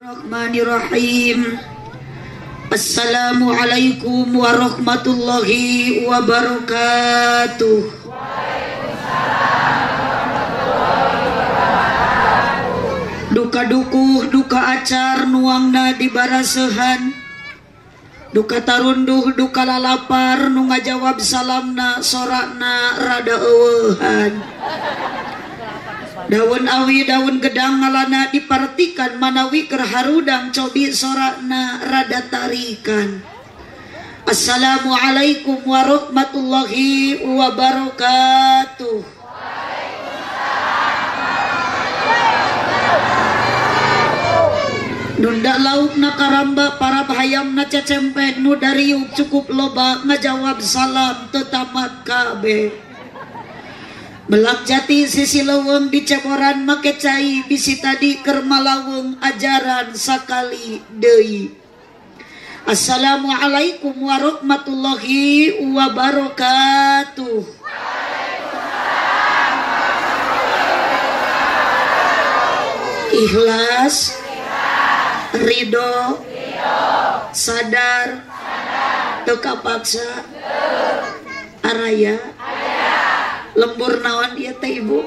Bismillahirrahmanirrahim. Assalamualaikum warahmatullahi wabarakatuh. Duka dukuh duka acar nuangna di barasehan. Duka tarunduh duka lalapar nu ngajawab salamna sorakna rada ewehan daun awi daun gedang ngalana dipartikan manawi kerharudang cobi sorakna rada tarikan Assalamualaikum warahmatullahi wabarakatuh Nunda lauk na karamba para bahayam na cecempek nu dari cukup loba ngajawab salam tetamat kabe. Belak jati sisi lawang di caboran make cai bisi tadi kermalawung ajaran sakali dei. Assalamualaikum warahmatullahi wabarakatuh. Ikhlas, ridho, sadar, teka paksa, araya, lembur naon dia teh ibu?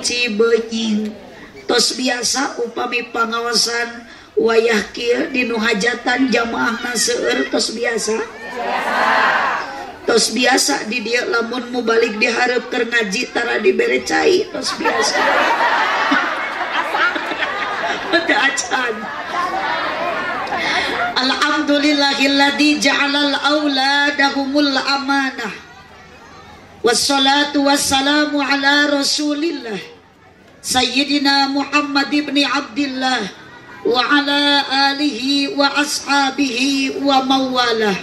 Cibenying tos biasa upami pengawasan wayah kieu di hajatan jamaahna seueur tos biasa. Tos biasa di dia lamun mau balik diharap keur ngaji tara dibere cai tos biasa. Ada acan. Alhamdulillahilladzi ja'alal auladahumul amanah Wassalatu wassalamu ala rasulillah Sayyidina Muhammad ibn Abdullah Wa ala alihi wa ashabihi wa mawalah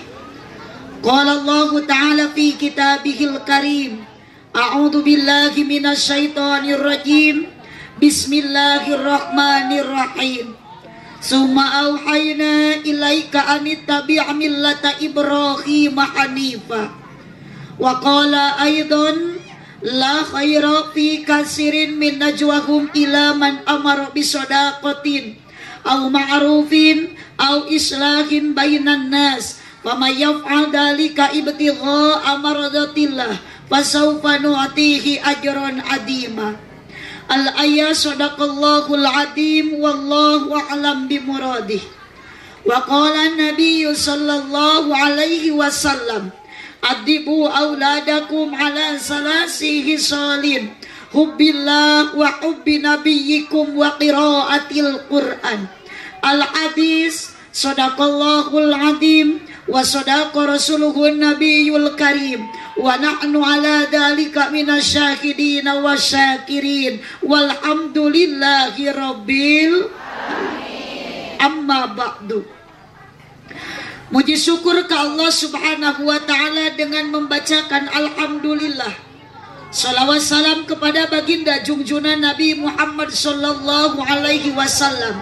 Qala Allah Ta'ala fi kitabihil karim A'udhu billahi minasyaitonir rajim Bismillahirrahmanirrahim Summa auhayna ilaika anittabi' millata Ibrahim hanifah wa qala aidan la khaira fi kasirin min najwahum ila man amara bi sadaqatin aw ma'rufin aw islahin bainan nas. Wa may yaf'al dalika ibtigha amradatillah fasawfa nu'tihi ajran adima. Al ayat sadaqallahul adim wallahu a'lam bi muradih. Wa qala an-nabiy sallallahu alaihi wasallam adibu auladakum ala salasi hisalin hubbillah wa hubbi nabiyyikum wa qiraatil quran. Al hadis sadaqallahul adim wa sadaqa rasuluhun nabiyul karim. Wa nahnu ala dalika minasyahidin wa syakirin. Walhamdulillahi rabbil amma ba'du Muji syukur ke Allah subhanahu wa ta'ala dengan membacakan Alhamdulillah. Salawat salam kepada baginda jungjuna Nabi Muhammad sallallahu alaihi wasallam.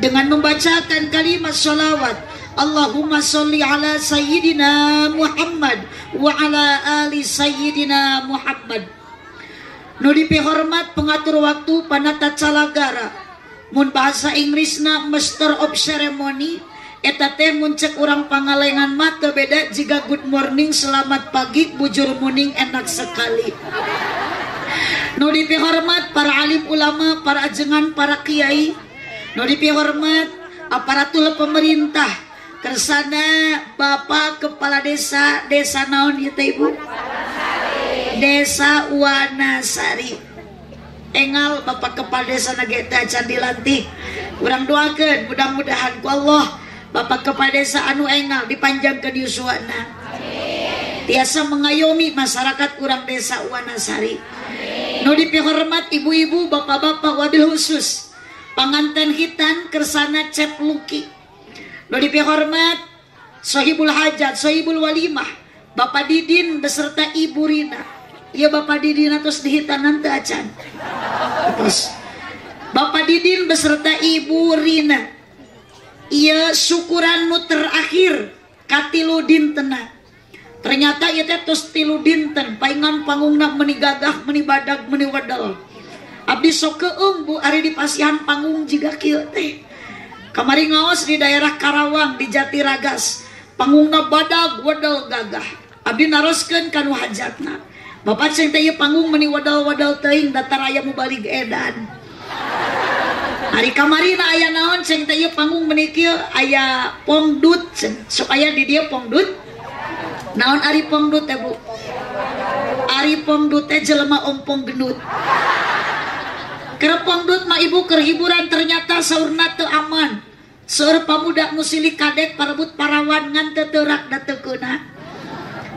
Dengan membacakan kalimat salawat Allahumma salli ala Sayyidina Muhammad Wa ala ali Sayyidina Muhammad. Nudipi hormat pengatur waktu panata calagara. Mun bahasa Inggrisna Master of Ceremony eta teh muncak orang pangalengan mata beda jika good morning selamat pagi bujur muning enak sekali. No hormat para alim ulama para ajengan para kiai. No hormat aparatur pemerintah. Kersana bapak kepala desa desa naon ya ibu? Desa Wanasari. Engal bapak kepala desa nageta can dilantik kurang doakan mudah-mudahan ku Allah Bapak kepala desa anu engal dipanjangkan yuswana tiasa mengayomi masyarakat kurang desa Wanasari. Nu dipihormat ibu-ibu bapak-bapak wabil khusus. Panganten hitan kersana cep luki. Nu dipihormat sohibul hajat sohibul walimah. Bapak Didin beserta Ibu Rina. Iya Bapak Didin terus dihitan nanti acan. Terus Bapak Didin beserta Ibu Rina ia syukuran nu terakhir. Katilu dintena ternyata ia teh tos tilu dinten paingan pangungna gagah meni wadal Abdi sok keung Bu Ari di pasihan panggung jika kieu teh. Kamari ngaos di daerah Karawang di Jatiragas. Panggungna badag wadal gagah. Abdi naroskeun kanu hajatna. Bapak ceng teh panggung meni wadal-wadal teuing datar aya balik edan hari kamari na aya naon ceng teh panggung meni kieu aya pongdut sok aya di dia pongdut naon ari pongdut teh Bu Ari pongdut teh jelema ompong gendut Kerepongdut mah ibu kerhiburan ternyata saurna teu aman. Seur pamuda musili kadek parebut parawan ngan teu teurak da teu keuna.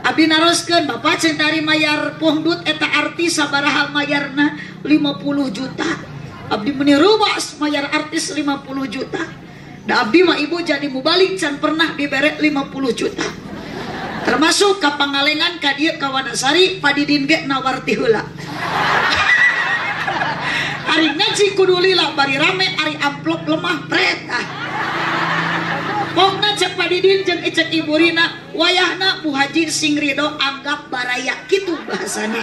Abi naroskeun Bapak centari mayar pongdut eta artis sabaraha mayarna 50 juta. Abdi meni ruas mayar artis 50 juta. Da abdi mah ibu jadi mubalik can pernah dibere 50 juta. Termasuk ka pangalengan ka dieu ka Wanasari padidin ge nawarti heula. Ari ngaji kudu lila bari rame ari amplop lemah pret ah. Pokna cek padidin jeung ecek iburina wayahna Bu Haji sing rido anggap baraya kitu bahasana.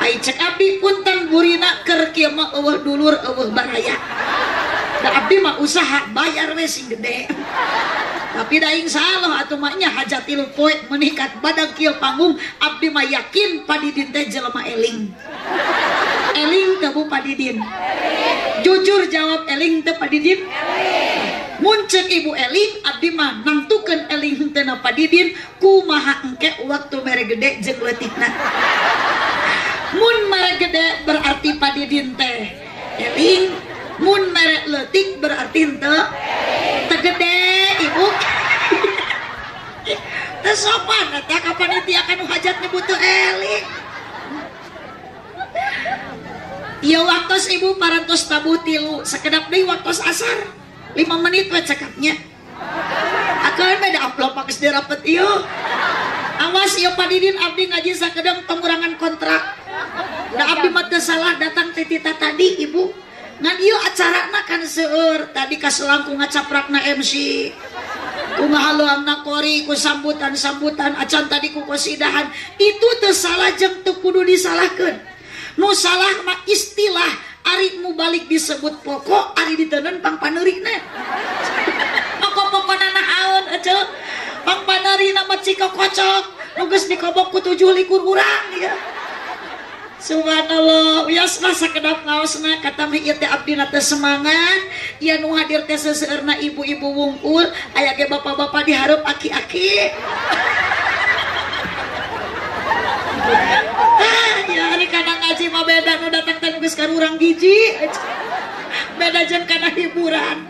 Ai cek abdi punten burina keur kieu mah dulur eueuh baraya. Da abdi mah usaha bayar we sing gede. Tapi daing salah atuh maknya hajatil poe menikat badak kieu panggung abdi mah yakin padidin teh jelema eling. Eling ke Bu Padidin? Jujur jawab Eling teh Padidin? Muncul Ibu Eling abdi mah nangtukeun teh na Padidin kumaha engke waktu mere gede jeung leutikna. Mun mere gede berarti Padidin teh Eling, mun mere leutik berarti teu teu gede Ibu. Teu sopan eta kapan itu akan hajat nyebut teu Eling. Iya waktu ibu parantos tabu tilu sekedap deh waktu asar lima menit we cekapnya. Akan beda amplop pakes dirapet iyo awas iyo padidin abdi ngaji sakedang pengurangan kontrak. Da abdi mata salah. Datang titita tadi ibu. Ngan iyo acara kan seur. Tadi kaselangku ngacaprakna MC ku ngahaluangna kori ku sambutan-sambutan. Acan tadi ku kosidahan. Itu tuh salah jeng tuh kudu disalahkan nu salah mah istilah ari mu balik disebut pokok ari ditenen pang paneurina pokok-pokok nanahaun aja pang paneri nama cika kocok. Nugas dikobok ku tujuh likur urang ya. Subhanallah, wiasna sakedap ngaosna kata ieu teh abdi teh semangat, ieu nu hadir teh seseueurna ibu-ibu wungkul, aya ge bapak-bapak diharap aki-aki. Ah, hari kana ngaji mah beda nu datang teh geus urang giji. Beda jeung kana hiburan.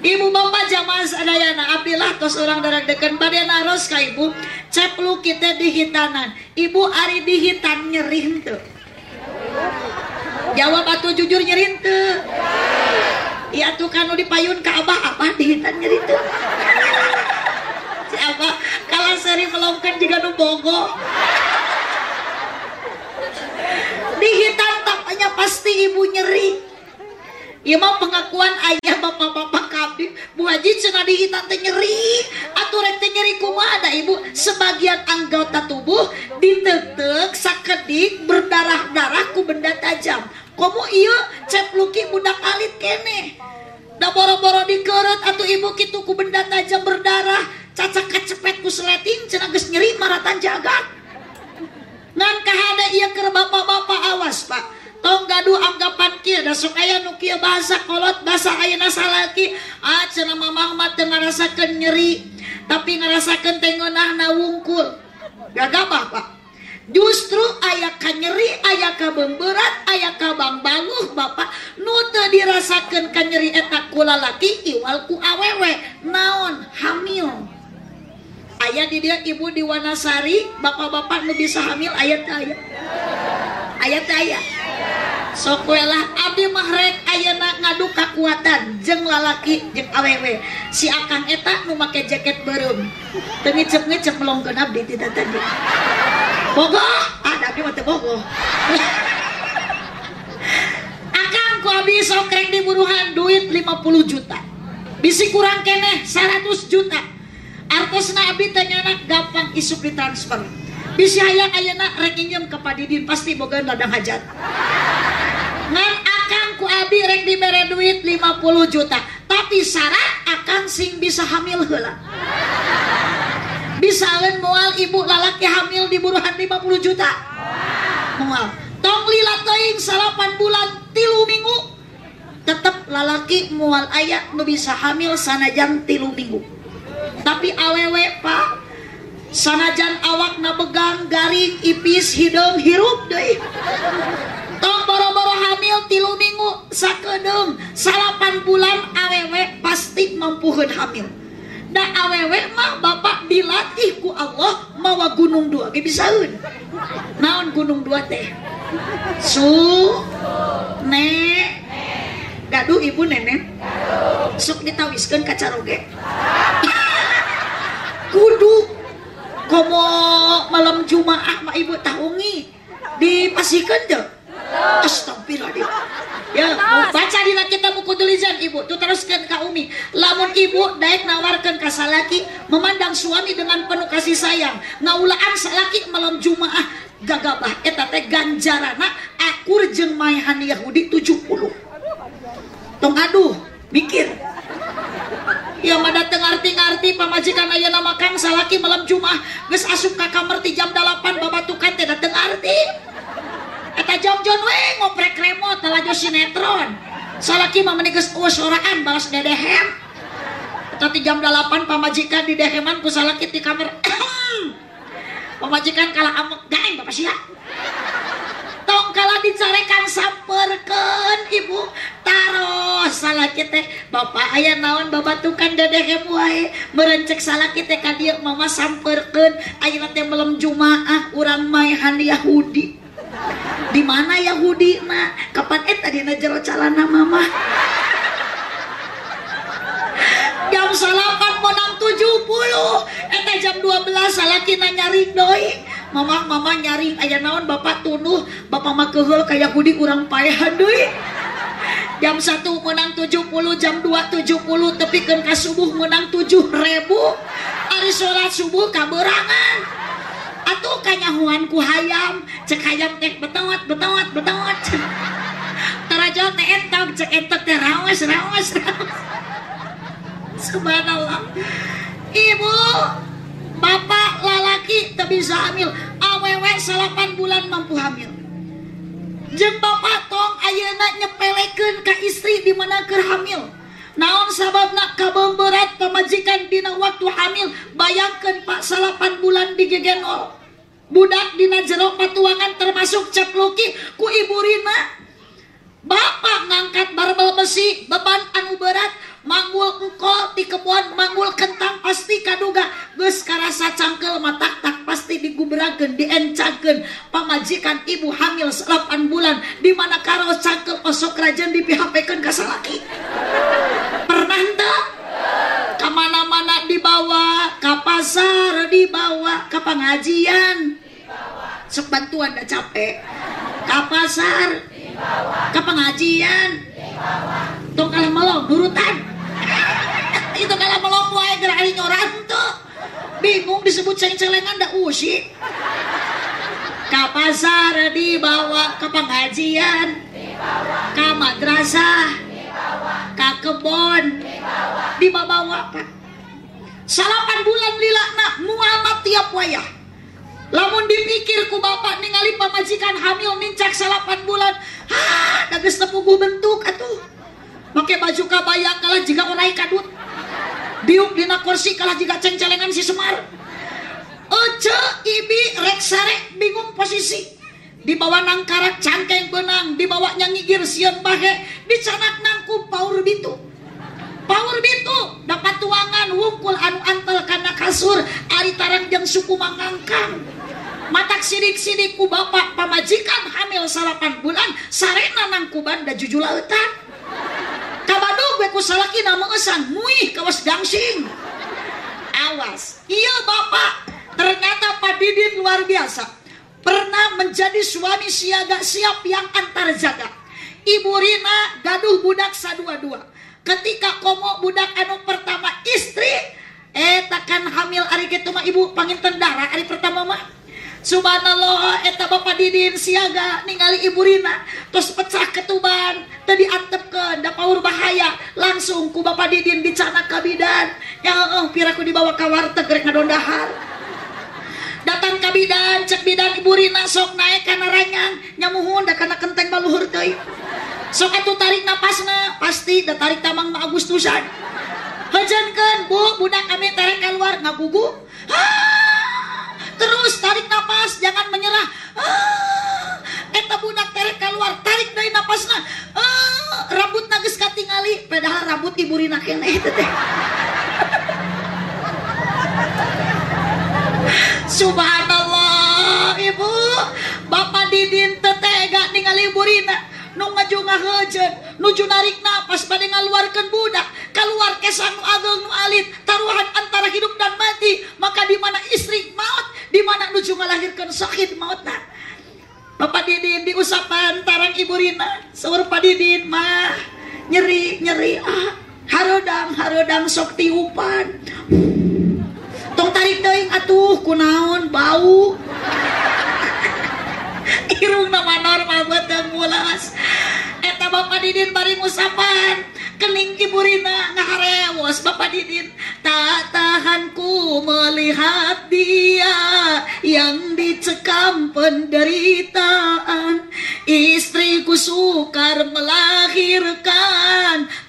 Ibu bapak jamaah sadayana abdilah tos orang darah deken badai naros ka ibu ceplu kita di hitanan. Ibu ari di hitan nyerin tuh jawab atuh jujur nyerin tuh iya tuh kanu dipayun ke abah apa di hitan nyerin tuh siapa kalau seri melongkan juga nu bogo di hitan tapanya pasti ibu nyeri. Mau pengakuan ayah bapak-bapak kami Bu Haji dihitan teh nyeri. Atau rek teh nyeri ada ibu? Sebagian anggota tubuh ditetek sakedik berdarah-darah ku benda tajam. Komo iya cepluki budak alit kene. Da boro-boro dikerut atau ibu kitu ku benda tajam berdarah. Cacak kecepet ku seleting cenah geus nyeri maratan jagat ada ke bapak-bapak awas Pak. Tong gaduh anggapan Ki dasuk aya Nukia basa kolot bahasa Aina salaki. Ah, Muhammad ngarasakeun nyeri tapi ngerasakan tengonah wungkul. Gaga Bapak justru aya ka nyeri aya ayah kaberat ayah Kabang Balu Bapak. Teu dirasakeun ka nyeri etak kula lagi Iwalku awewe naon hamil. Ayah di dia ibu di Wanasari bapak-bapak nu bisa hamil. Ayat ayat ayat ayat sokulah Abdi mahrek Ayeuna ngadu kekuatan jeng lalaki jeng awewe. Si akang eta nu make jaket berem. Teu cep ngecep melongkeun abdi tidak tadi. Bogo ada abdi mah bogo akang ku abdi sok rek diburuhan duit 50 juta. Bisi kurang kene 100 juta artosna abdi teh gampang isuk ditransfer. Bisa hayang ayana rek injem ke Padidin pasti boga ladang hajat. Abi rek dibere duit 50 juta. Tapi syarat akan sing bisa hamil heula. Bisa mual ibu lalaki hamil di buruhan 50 juta. Mual. Tong lila teing salapan bulan tilu minggu tetap lalaki mual ayat nu bisa hamil sanajan tilu minggu tapi awewe pak. Sanajan awak na begang garing ipis hidung hirup deh tong boro-boro hamil tilu minggu sakedeng salapan bulan awewe pasti mampuhun hamil. Da awewe mah bapak dilatih ku Allah mawa gunung dua ge bisaeun naon gunung dua teh? Su ne gaduh ibu nenek. Sok ditawiskeun ka caroge kudu. Komo malam Jumaah mak ibu tahungi dipasihkan deh Astagfirullah ya baca di kita buku tulisan ibu. Tuh teruskan ke Umi. Lamun ibu daik nawarkan ke salaki memandang suami dengan penuh kasih sayang. Ngaulaan salaki malam Jumaah gagabah. Eta teh ganjarana akur jeung maehan Yahudi 70 tong aduh mikir Ya mada tengarti-ngarti pamajikan ayah nama kang salaki malam Jumat geus asup ka kamar ti jam 8 babatukan teh dateng arti eta jongjon we ngoprek remote talajo sinetron. Salaki mah meuni geus soraan balas dedehem. Eta ti jam 8 pamajikan di deheman ku salaki ti kamar. Pamajikan kalah amuk gaeng bapak sia tong kala dicarekan samperken ibu taruh salah kita bapak ayah naon babatukan dedek wae. Merencek salah kita ka dia mama samperken ayah teh malam jumaah urang maehan Yahudi. Di mana Yahudi na kapan eta dina jero calana mama? Jam salapan menang 70 eta jam 12 salaki nyari doi mama mama nyaring ayah naon bapak tunuh bapak mah kehel kayak Yahudi kurang payah deui jam 1 menang 70 jam 2 70 tapi kan ka subuh menang 7 ribu. Hari sholat subuh kaberangan. Atuh kanyahuan ku hayam cek hayam teh betawat betawat betawat. Tarajo teh entok cek entok teh rawas. Subhanallah. Ibu Bapak lalaki tak bisa hamil. Awewek salapan bulan mampu hamil. Jeng bapak tong ayeuna nyepelekan ka istri di mana keur hamil. Naon sababna kabemberat pemajikan dina waktu hamil? Bayangkan pak salapan bulan digegenol budak dina jero patuangan termasuk cepluki ku ibu Rina. Bapak ngangkat barbel besi beban anu berat manggul engkol di kebun manggul kentang pasti kaduga. Geus karasa cangkel matak tak pasti diguberakeun diencakeun. Pamajikan ibu hamil 8 bulan di mana karo cangkel osok rajan di PHP-keun ka salaki pernah teu kamana-mana dibawa ke pasar dibawa ke pengajian sok dah capek. Ke pasar ke pengajian tong kalah melong nurutan itu kalau melong wae gerak hari nyoran tuh. Bingung disebut ceng-celengan dah usi. Ke pasar dibawa ke pengajian. Ke madrasah. Ke kebon. Dibawa pak. Salapan bulan lila nak mual tiap wayah. Lamun dipikir ku bapak ningali pamajikan hamil mincak salapan bulan ha dages tepuguh bentuk atuh make baju kabaya kalah jika orai kadut diuk dina kursi kalah jika ceng-celengan si Semar. Ece ibi rek sare bingung posisi. Dibawa nangkarak cangkeng benang dibawa nyangigir sian bahe dicanak nangku paur bitu paur bitu dapat tuangan wungkul anu antel karena kasur ari tarang suku mangangkang. Matak sidik-sidik ku bapak pamajikan hamil salapan bulan sarena nang kuban da jujul lautan salaki nama esan muih kawas gangsing. Awas. Iya bapak. Ternyata Pak Didin luar biasa. Pernah menjadi suami siaga siap yang antar jaga Ibu Rina gaduh budak sadua-dua ketika komo budak anu pertama istri eh takkan hamil hari gitu ibu panggil tendara hari pertama mah Subhanallah eta Bapak Didin siaga ningali Ibu Rina terus pecah ketuban tadi antepkeun da paur bahaya. Langsung ku Bapak Didin dicana kabidan ya oh, piraku dibawa ka warteg rek ngadondahar. Datang kabidan cek bidan Ibu Rina sok naik karena ranyang nyamuhun da kana kenteng baluhur teuing sok atuh tarik napasna pasti da tarik tamang Agustusan. Hajankeun Bu budak kami tarik keluar ngagugu terus tarik napas jangan menyerah. Ah, eta budak tarik keluar tarik dari napasnya. Ah, rambut nagis katingali padahal rambut ibu Rina kene teh. Subhanallah ibu. Bapak Didin tetega ningali ibu Rina nu ngaju ngahejen nuju narik napas pada ngaluarkan budak keluar kesang nu ageng nu alit taruhan antara hidup dan mati maka di mana istri maut di mana nuju ngalahirkan sakit maut nah. Bapak Didin diusapan tarang Ibu Rina seur Pak Didin mah. Nyeri nyeri ah. Harodang harodang sok tiupan. Tong tarik teuing atuh kunaon bau. Irung nama normal buat mulas eta Bapak Didin bari ngusapan. Kening Ibu Rina ngaharewos Bapak Didin tak tahanku melihat dia yang dicekam penderitaan. Istriku sukar melahirkan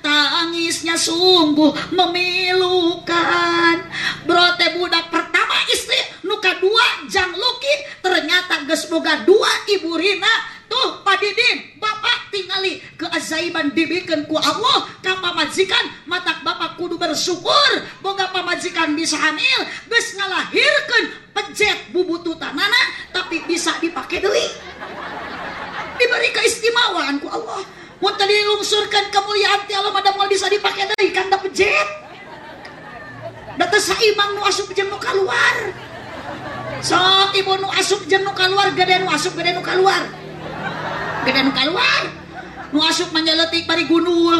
tangisnya sungguh memilukan. Brote budak pertama istri nuka dua jang luki ternyata ges boga dua ibu Rina tuh Pak Didin. Bapak tingali keajaiban dibikin ku Allah. Ka pamajikan mata Bapak kudu bersyukur. Boga pamajikan bisa hamil geus ngalahirkeun pejet bubututanana tapi bisa dipakai deui. Diberi keistimewaan ku Allah. Mun tadi lungsurkan kemuliaan ti Allah madam bisa dipakai deui kan da pejet data saimang nu asup jeung nu keluar sok ibu nu asup jeung nu keluar gede nu asup gede nu keluar gede nu keluar nu asup manjaletik bari gundul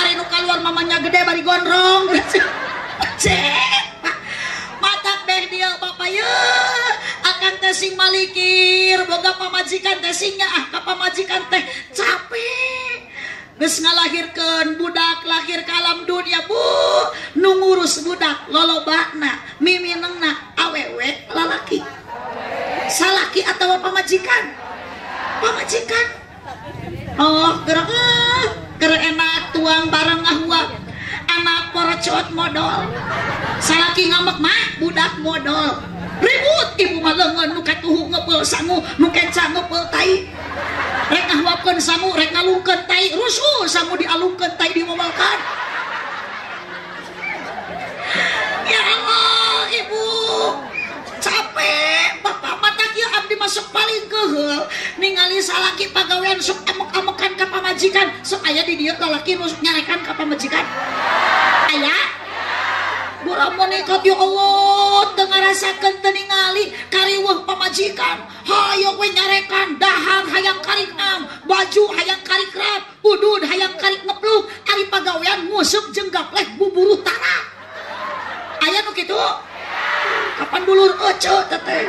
hari nu keluar mamanya gede bari gondrong. Cek. Mata deh dia bapak ya. Akan tesing malikir. Boga pamajikan tesingnya ah ka pamajikan teh capek. Geus ngalahirkeun budak lahir ke alam dunia bu nu ngurus budak lolobana miminengna awewe lalaki. Salaki atau pamajikan pamajikan oh gerak eh, gerak enak tuang bareng ahwa anak porcot modal. Salaki ngambek mah budak modal. Ribut ibu mah leungeun nu katuhu ngepeul sangu nu kenca ngepeul tai. Rek ngahwapkeun sangu rek ngalungkeun tai rusuh sangu dialungkeun tai dimobalkan ya Allah ibu. Capek bapak abdi masuk paling keheul ningali salaki pagawean sok amok-amokan ka pamajikan. Sok aya di dieu lalaki nu nyarekan ka pamajikan. Aya? Buramun ikut ya Allah Dengar rasakan teningali Kariwah pamajikan. Hayo we nyarekan Dahang hayang karik am Baju hayang karik rap Udud hayang karik ngepluk Ari pagawean musuk jenggak leh buburu tanah. Ayah nu gitu Kapan dulur ece teteh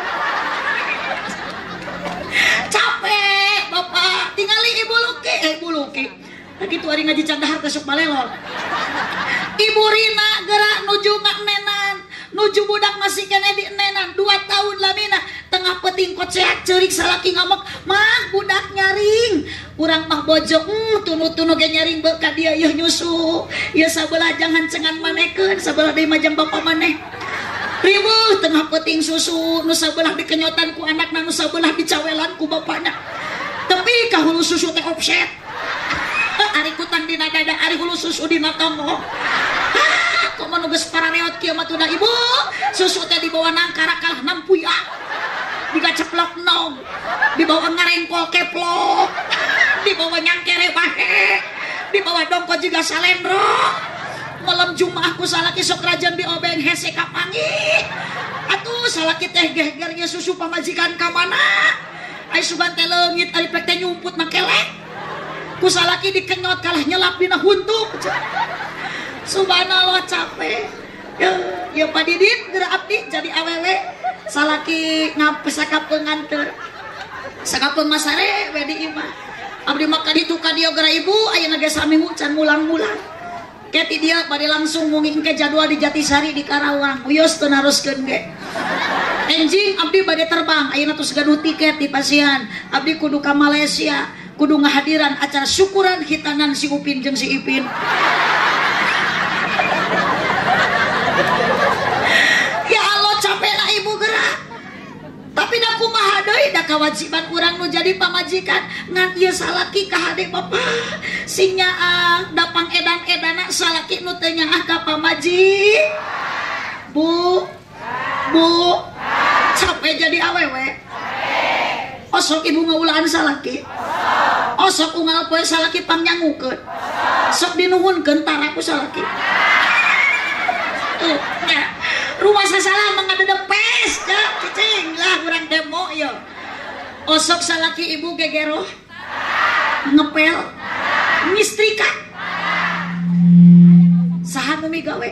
Capek bapak. Tinggali ibu Luki. Eh ibu Luki. Tuh hari ngaji candahar kesuk malelol Ibu Rina gerak nuju ngak nenan nuju budak masih kena di dua tahun lamina tengah peting kot sehat cerik salaki ngamuk. Mah budak nyaring. Kurang mah bojok hmm, tunu tunu ge nyaring beka dia. Ya nyusu. Ya sabelah jangan cengan maneken sabelah dari majam bapak maneh. Ribuh tengah peting susu. Nu sabelah dikenyotan ku anak nu sabelah dicawelan ku bapaknya. Tapi kahulu susu teh offset ari kutang dina dada ari hulu susu dina tonggo kok menugas para reot kieu mah tuna ibu. Susu teh dibawa nangkara kalah nampuya diga ceplok nom. Dibawa ngarengkol keplok. Dibawa nyangkere bahe. Dibawa dongko juga salendro. Malam Jumat aku salaki sok rajan di obeng hese kapangi atuh salaki teh gegernya susu pamajikan ka mana? Ai sugan teh leungit pek nyumput na kelek. Ku salaki dikenyot kalah nyelap dina huntuk subhanallah capek ya, ya Pak Didin gerak abdi jadi awewe salaki ngap sakapeung nganter sakapeung masare we di abdi makan itu ka dia gara ibu ayeuna geus sami can mulang-mulang Keti dia pada langsung mungkin ke jadwal di Jatisari di Karawang. Uyos tuh naruskeun ge. Enjing abdi bade terbang ayeuna tos gaduh tiket di pasian. Abdi kudu ka Malaysia, kudu ngahadiran acara syukuran hitanan si Upin jeung si Ipin. ya Allah capek lah ibu gerak tapi dah kumaha deui dah kewajiban urang nu jadi pamajikan. Ngan ieu salaki ka hade bapak sing nyaang da pangedan-edana salaki nu teu nyaah ka pamaji Bu. Bu. Capek jadi awewe. Osok ibu ngaulaan salaki. Osok unggal poe salaki pangnyangukeun sok dinuhunkeun taraku salaki. Tuh ya. rumah sasalah mengada ya cicing lah kurang demo yo osok salaki ibu gegero. Ngepel. Ngistrika saha nu gawe?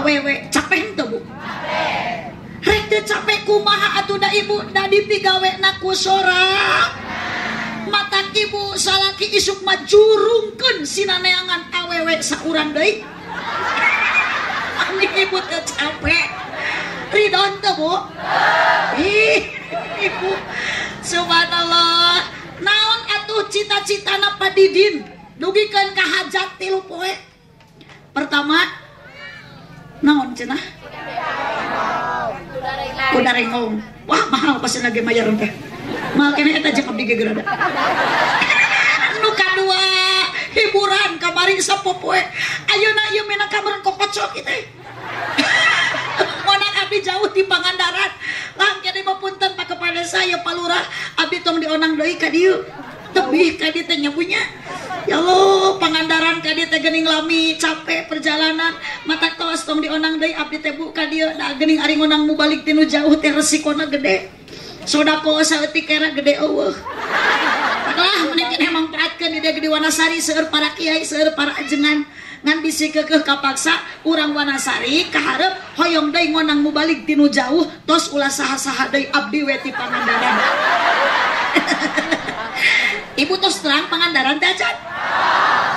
Awewe capek tuh bu? Rek teu capek. Kumaha atuh da ibu? Da dipigawe na ku sorak mata ibu salaki isuk majurungkeun sinaneangan awewe saurang deui. Ami ibu teu capek tuh bu ih ibu. Subhanallah. Naon atuh cita-citana padidin dugikeun ka hajat tilu poe? Pertama naon cenah? Kuda rengong wah mahal pasti lagi mayar teh. Mahal kena eta jeung abdi gegerada. Nu kadua hiburan kamari sapopoe ayeuna ieu mena kamar kokocok kitu Abdi jauh di Pangandaran. Lah kene mapunten pak kepada saya palurah abdi tong dionang deui ka dieu tebih ka dieu ya Allah Pangandaran ka dieu teh lami capek perjalanan. Mata tos tong dionang deui abdi teh bu ka dieu da geuning ari ngonang mu balik tinu jauh teh resikona gede. Sodako saeutik kera gede eueuh. Lah menik emang paatkeun di gede Wanasari seueur para kiai seueur para ajengan ngan bisi kekeh kapaksa urang Wanasari kaharep hoyong deui ngonang mu balik tinu jauh tos ulah saha-saha deui abdi we ti Pangandaran. Ibu tos terang Pangandaran teh acan?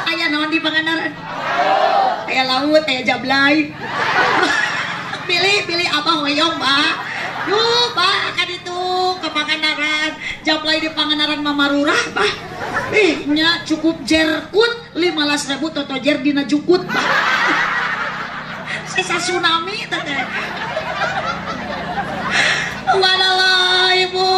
Aya naon di Pangandaran? Aya laut aya jablay. Pilih pilih abah hoyong mbak Duh, Pak, ke Pangandaran. Japlay di Pangandaran Mamarurah, Pak. Eh, nya cukup jerkut 15 ribu toto jer dina jukut, Pak. Sesa tsunami, teteh. Walalah, Ibu.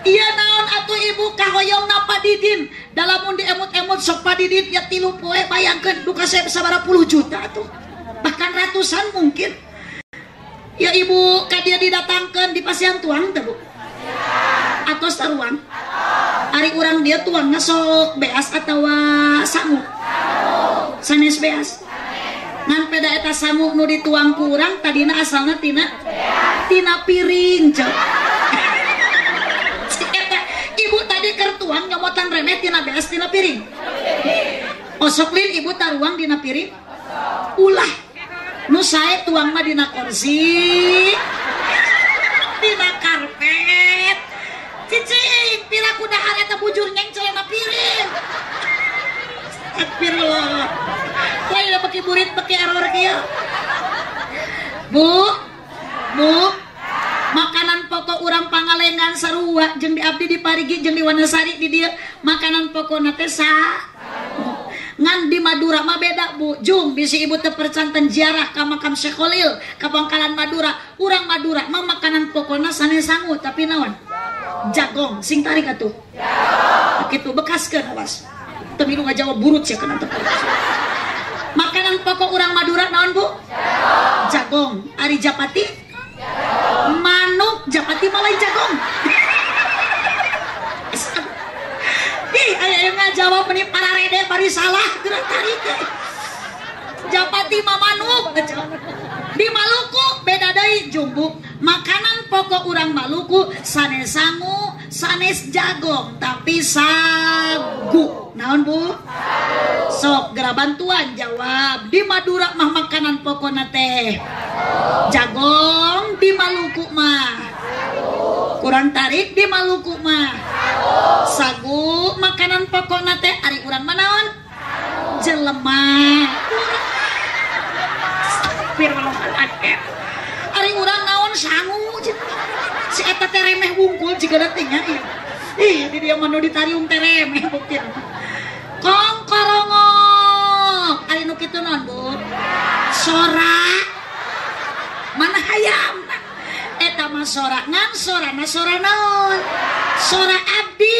Iya naon atuh ibu kahoyong napa didin dalam di emut-emut sok padidin ya tilu poe bayangkeun duka saya sabara puluh juta tuh bahkan ratusan mungkin ya ibu kadia didatangkan di pasian tuang teh bu atau saruang hari urang dia tuang ngesok beas atau sangu sanes beas. Ngan peda eta sangu nu dituang kurang tadina asalna tina tina piring cok. Ibu tadi kertuang nyomotan remeh tina beas tina piring. Osok lin ibu taruang dina piring. Ulah nu saya tuang mah dina kursi dina cicing pila kuda eta bujur nyeng celana piring. Astagfirullah lain pakai burit pakai error kia bu bu makanan pokok urang pangalengan sarua jeung di abdi di parigi jeung di wanasari di dia makanan pokok nate sa. Ngan di Madura mah beda bu. Jung bisi ibu teh percanten ziarah ka makam Syekh Khalil ka Bangkalan Madura. Urang Madura mah makanan pokokna sane sangu tapi naon jagong sing tarik atuh. Kitu bekaskeun awas. Teu minum ngajawab burut sia kana makanan pokok urang Madura naon bu? Jagong. Ari japati? Manuk japati malah jagong. Ih, yang ngajawab ini para rede bari salah gerak tarik. Japati mamanuk di Maluku beda deui jumbuk makanan pokok urang Maluku sane sangu sanes jagong tapi sagu. Naon bu? Sok gera bantuan jawab. Di Madura mah makanan pokokna teh. Jagong di Maluku mah. Kurang tarik di Maluku mah. Sagu makanan pokokna teh ari urang manaon jelema Ari urang naon sangu si eta teh remeh wungkul jika datengnya ih di dia manu ditariung teh remeh bukti kong korongok. Ari nu kitu non bu sora. Mana hayam? Eta mah sora. Ngan sora na sora naon? Sora abdi.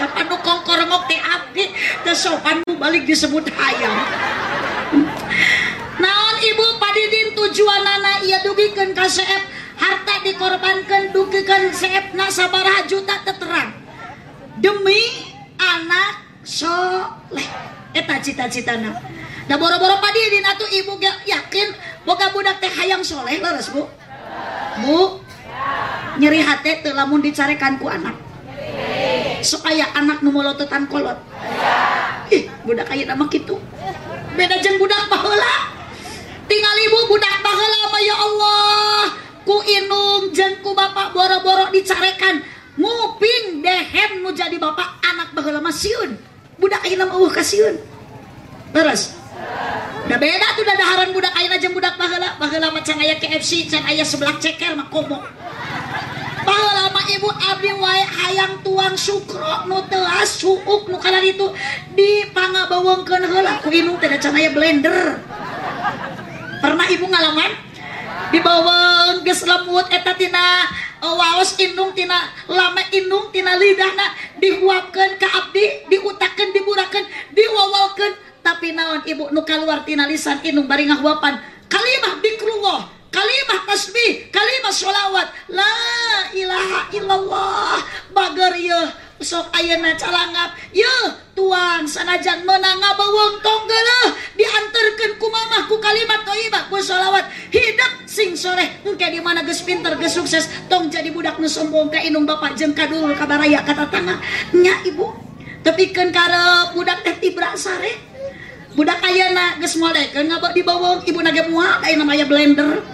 Kapan nu kong korongok teh abdi? Teh sopan balik disebut hayam tujuan nana ia dugikan ka seep. Harta dikorbankan dugikan seep. Na sabaraha juta teterang demi anak soleh. Eta cita-citana. Da boro-boro padidin atuh ibu gak yakin boga budak teh hayang soleh leres bu? Bu? Nyeri hati teu lamun dicarekan ku anak. Supaya anak nu molototan kolot. Ih budak aya nama kitu. Beda jeng budak baheula tinggal ibu budak mah ya Allah ku inung jeung ku bapak boro-boro dicarekan. Nguping dehem nu jadi bapak anak baheula mah siun. Budak mah eueuh kasiun terus? Da beda tuh dadaharan budak ayeuna jeung budak baheula baheula mah can aya KFC can aya sebelah ceker mah komo baheula ibu abdi wae hayang tuang sukro nu teu suuk nu kana ditu dipangabawengkeun heula. Ku inung teh can aya blender pernah ibu ngalaman? Dibawang geus lemut eta tina waos indung tina lama indung tina lidahna dihuapkeun ka abdi diutakeun diburakeun diwawalkeun. Tapi naon ibu nu kaluar tina lisan indung bari ngahuapan? Kalimah dikrullah kalimah tasbih kalimah sholawat. La ilaha illallah. Bager yeuh sok ayeuna calangap yeuh tuang sanajan menang ngabawang tonggeuleh diantarkeun ku mamah ku kalimat thayyibah ku sholawat. Hidup sing soleh engke di mana geus pinter geus sukses tong jadi budak nu sombong ka indung bapak jeung kadul kabaraya ka tetangga nya ibu. Tepikeun karep budak teh tibra sare budak ayeuna geus modekeun ngabak di bawang ibu nage mual ayeuna mah blender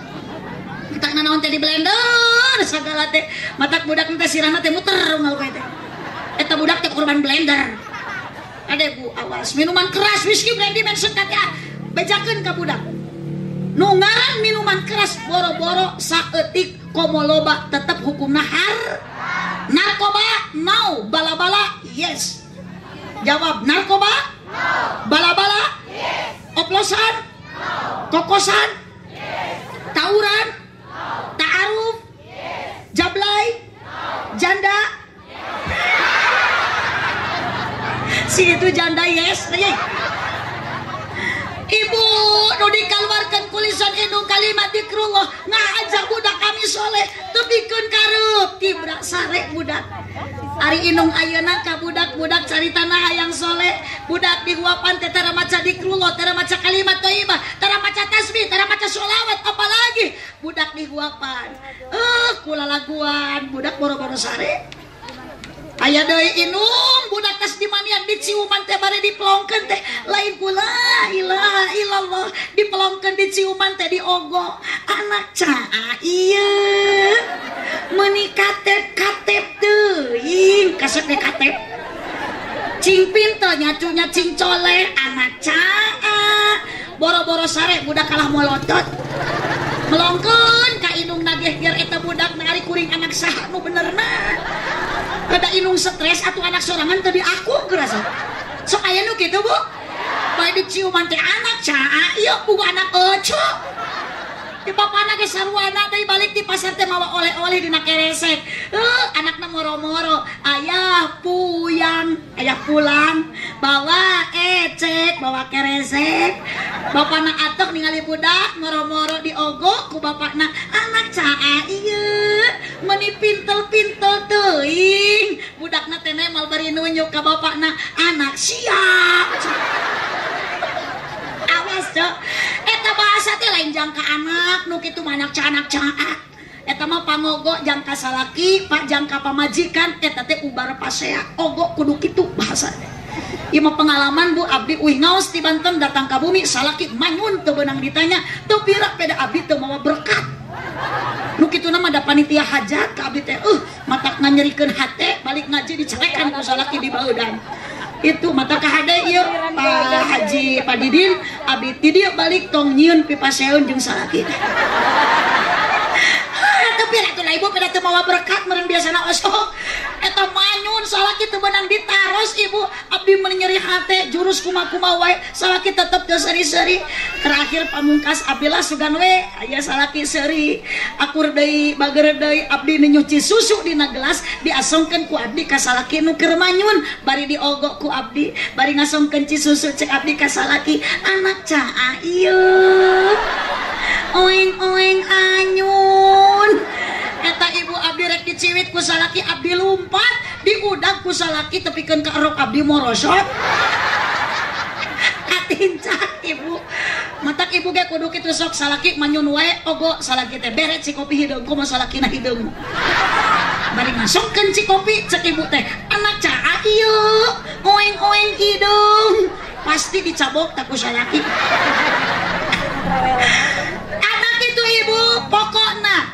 tak nanaon teh di blender? Segala teh matak budak teh sirana teh muter ngalukai teh. Eta budak teh korban blender. Ada bu awas. Minuman keras whisky brandy men sekat ya bejakeun ka budak. Nu ngaran minuman keras boro-boro saeutik komo loba tetep hukum nahar narkoba no bala-bala yes. Jawab narkoba? Bala-bala? Oplosan? Kokosan? Tawuran ta'aruf? Jablay? Janda? Si itu janda yes Ibu nu dikeluarkan kulisan indung kalimat dikrullah ngajak budak kami soleh tebikeun kareup tibra sare budak. Ari inung ayeuna ka budak-budak cari tanah hayang soleh. Budak dihuapan teh tara maca dikrullah tara maca kalimat thayyibah tara maca tasbih tara maca sholawat apalagi budak dihuapan eh uh, kula laguan budak boro-boro sare Aya deui inung budak tas di manian diciuman teh bare dipelongkeun teh. Lain kula ilaha illallah dipelongkeun diciuman teh diogo anak caa iya. Meuni katep katep teuing kasep teh katep. Cing pinter nyacunya cing coleh anak caa boro-boro sare budak kalah molotot melongkeun biar eta budak nari kuring anak saha nu benerna kada inung stres atau anak sorangan tadi aku gerasa so aya nu gitu bu? Baik diciuman teh anak caa iya buku anak oco di bapak anak sarwana balik di pasar teh mawa oleh-oleh di keresek uh, anaknya moro-moro. Ayah puyang ayah pulang bawa ecek bawa keresek. Bapak nak atok ningali budak moro-moro diogok ku bapak nak anak caa iya meni pintel-pintel teuing. Budak na teh mal bari nunjuk ka bapak nak anak siap. Awas cok. Eta bahasa teh lain jangka anak nu kitu anak canak caak eta mah pangogo jangka salaki pak jangka pamajikan eta teh ubar pasea. Ogo kudu kitu bahasa mah pengalaman bu. Abdi uih ngaos di Banten datang ke bumi salaki manyun teu benang ditanya teu pira peda abdi teu mawa berkat? Nu kitu nama ada panitia hajat ke abdi teh uh matak nganyerikeun hate balik ngaji dicerekan ku salaki di baeudan. Itu mata kahade ieu Pak Haji Pak Didin abdi dia balik tong nyieun pipa seun jeung salaki ibu pada mawa berkat meren biasana osok eta manyun salah kita benang ditaros ibu. Abdi menyeri hati jurus kuma kuma wae salah kita tetap ke seri seri terakhir pamungkas abila sugan we ayah salah seri. Akur deui bager deui abdi nyuci susu di gelas diasongkeun ku abdi ka salaki nu manyun. Bari diogok ku abdi bari ngasongkeun ci susu cek abdi ka salaki anak caa ieu oeng oeng anyun ibu abdi rek diciwit ku salaki abdi lumpat di udang ku salaki tepikeun ka rok abdi morosot katincak ibu. Matak ibu ge kudu kitu sok salaki manyun wae ogo salaki teh beret si kopi hideung ku mah salaki na hideung bari ngasongkeun si kopi cek ibu teh anak caa ieu oeng oeng hidung. Pasti dicabok tak salaki. Anak itu ibu pokoknya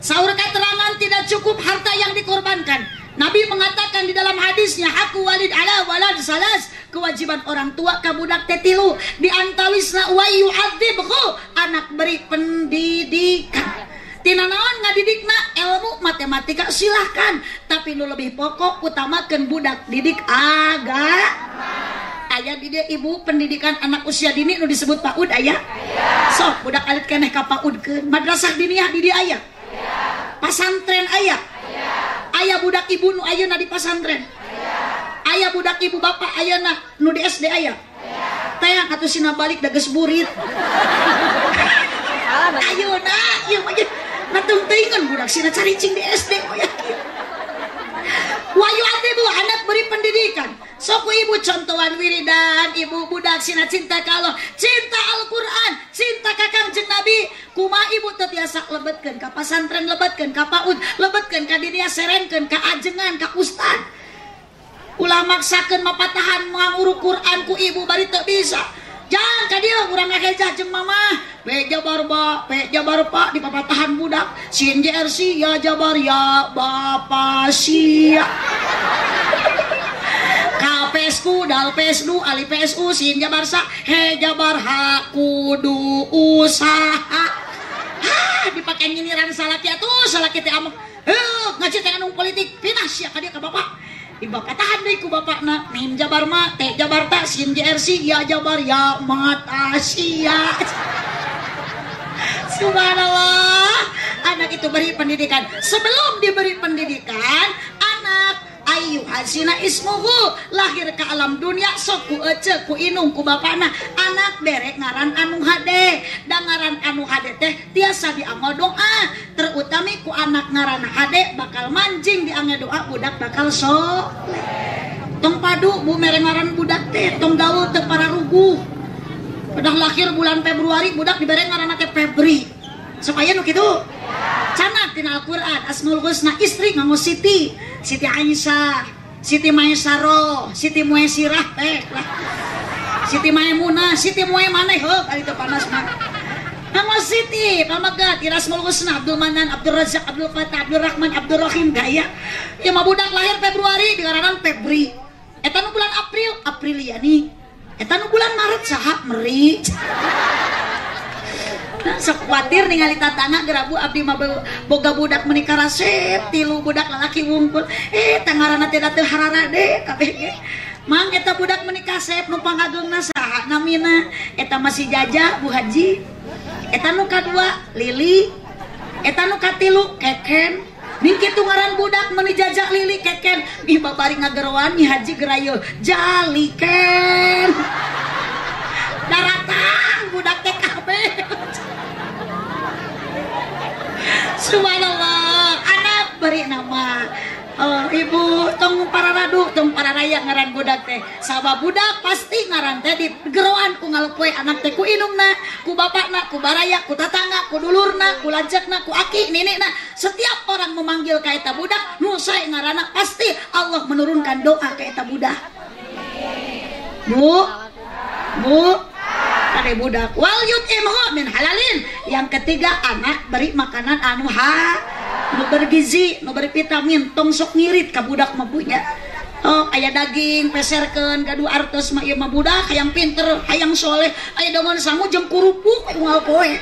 sahur keterangan tidak cukup harta yang dikorbankan. Nabi mengatakan di dalam hadisnya aku walid ala walad salas. Kewajiban orang tua ke budak tetilu diantawisna wa yu'adzibhu anak beri pendidikan. Tina naon ngadidikna ilmu matematika silahkan. Tapi nu lebih pokok utamakan budak didik agak ayah di dia ibu pendidikan anak usia dini nu disebut PAUD ayah. Sok budak alit keneh ka PAUD ke madrasah diniyah di dia ayah pasantren ayah. Ayah budak ibu nu ayah di pasantren ayah budak ibu bapak ayah na nu di SD ayah. Tayang atau sina balik dages burit. Ayo na iya mah natung teuingan budak sina caricing di SD oh yakin Wayu bu anak beri pendidikan Soku ibu contohan wiridan Ibu budak sina cinta kalau Cinta Al-Quran Cinta kakang jeng Nabi. Kuma ibu tetiasa lebetkan Ka pasantren lebetkan Ka paud lebetkan Ka dinia serenkan Ka ajengan Ka ustad Ulah maksakan mapatahan Menguru Quran ku ibu bari tak bisa. Jangan ka dia kurang ngekejah jeng mama. Pe jabar ba pe jabar pak di papatahan budak. Sin JRC ya jabar ya bapak sia KPSku dal PSU ali PSU sin jabar sa. He jabar ha kudu usaha. Ha dipakai nyinyiran salaki atuh salaki teh amuk. Heuh ngaji teh anu politik. Pinah sia ka dia ka bapak? Iba katahan deh ku bapak nak Mim jabar ma Teh jabar tak Sin JRC Ya jabar ya Mata sia Subhanallah. Anak itu beri pendidikan. Sebelum diberi pendidikan Anak ayu hasina ismuhu. Lahir ke alam dunia soku ece ku inung ku bapana anak derek ngaran anu hade. Dan ngaran anu hade teh tiasa dianggo doa. Terutami ku anak ngaran hade bakal manjing dianggo doa budak bakal so tong padu bu merengaran budak teh tong gaul teh para rugu udah lahir bulan Februari budak diberi ngaran teh Febri supaya nu gitu canak tina Al-Quran Asmaul Husna istri nganggo Siti Siti Aisyah Siti Maisaro Siti Muesirah teh lah Siti Maimunah Siti Mue maneh heuh kali teu panas mah Nama Siti, pamagat, Irasmul Husna, Abdul Manan, Abdul Razak, Abdul Fatah, Abdul Rahman, Abdul Rahim, gaya. Ya mah budak lahir Februari, digaranan Febri. Eta bulan April, Apriliani. Eta bulan Maret, saha Meri sok khawatir ningali tatangga gerabu abdi mah boga budak menikah rasep tilu budak lalaki wungkul eh tangarana tidak harara deh kabeh mang eta budak menikah sep numpang agengna saha namina. Eta masih jajah Bu Haji. Eta nu kadua Lili. Eta nu katilu Keken. Ning kitu ngaran budak meni jajak lili keken. Ih babari ngageroan nyi haji gerayo jaliken daratang budak teh kabeh Subhanallah anak beri nama Oh, ibu tong para radu tong para raya ngaran budak teh. Sabab budak pasti ngaran teh di geroan ku ngalepoe anak teh ku inumna ku bapakna ku baraya ku tatangga ku dulurna ku lanjekna ku aki nenekna setiap orang memanggil ka eta budak nu sae pasti Allah menurunkan doa ka eta budak. Bu Bu kade budak. Wal yutimhu min halalin. Yang ketiga anak beri makanan anu ha? Nu bergizi nu bervitamin. Tong sok ngirit ka budak mah punya. Oh, ayah daging, peserkan, gaduh artes mah ieu mah budak hayang pinter, hayang soleh, ayah dongon sangu jeung kurupu unggal poe.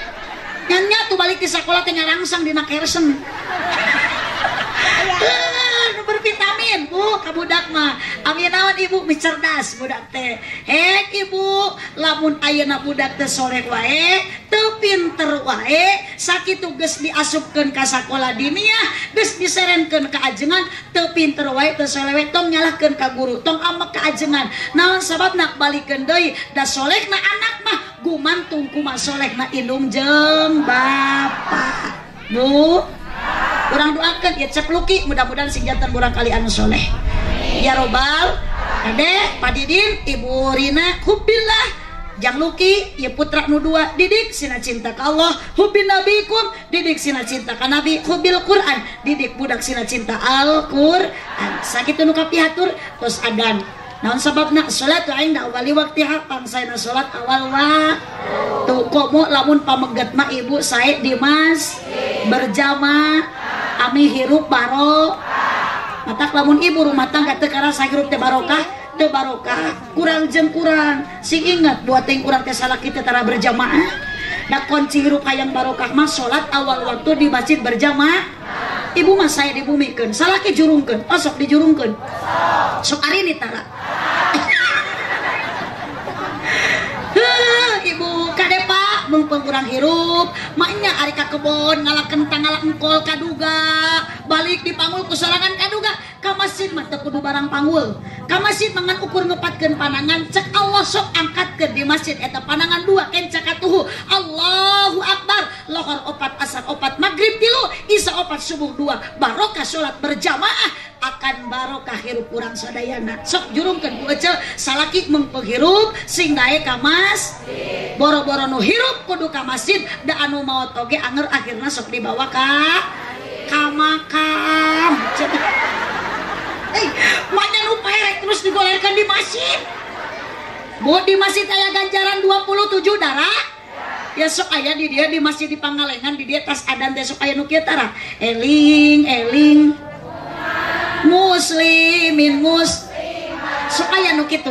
Nyanya tuh balik di sekolah teh ngarangsang dina kersen. lain Bu kabudakma Amin naon Ibu? Micerdas budak teh. Hek Ibu lamun ayeuna budak teh soleh wae teu pinter wae sakitu geus diasupkeun ka sakola dinia geus diserenkeun ka ajengan teu pinter wae teu soleh wae tong nyalahkeun ka guru tong amek ka ajengan. Naon sababna balikeun deui? Da solehna anak mah gumantung kumasolehna indung jeung bapak. Bu? Kurang doakan ya cek luki mudah-mudahan sing jantan kurang kali anu soleh. Ya robbal, Ade, Pak Didin, Ibu Rina, hubillah Jang Luki, ya putra nu dua. Didik sina cinta ka Allah, hubin nabikum. Didik sina cinta ka Nabi, hubil Quran. Didik budak sina cinta Al-Quran. Sakit nu terus adan. Naon sababna salat inda awali waktiha pangsayna salat awal waktu. Komo lamun pamegat mah ibu saya Dimas berjamaah ami hirup baro. Mata lamun ibu rumah tangga tekara hirup teh barokah teh barokah. Kurang jeng kurang. Sing ingat buat yang kurang teh salah kita tara berjamaah nah kunci hayang barokah mah sholat awal waktu di masjid berjamaah? Ibu mah saya dibumikan. Salah ke jurungkan? Oh sok dijurungkan? Sok hari ini tara. Ibu. Kade pak mumpung kurang hirup. Maknya ari ka kebon ngalak kentang ngalak engkol kaduga. Balik di pangul kusalangan kaduga ka masjid mah teu kudu barang pangul ka masjid mangan ukur ngepatkeun panangan cek Allah sok angkatkeun di masjid. Eta panangan dua kenca katuhu Allahu akbar. Lohor opat asar opat maghrib tilu isa opat subuh dua. Barokah salat berjamaah. Akan barokah hirup kurang sadayana. Sok jurungkeun ku ece salaki mengpenghirup sing dae ka mas boro-boro nu hirup kudu ka masjid. Da anu maot oge anger akhirna sok dibawa ka ka makam eh maknya nu terus digolerkan di masjid? Bu di masjid aya ganjaran 27 darah ya sok aya di dia di masjid di Pangalengan di dia tas adan teh sok aya nu kieu eling eling. Muslimin mus. Supaya nu kitu?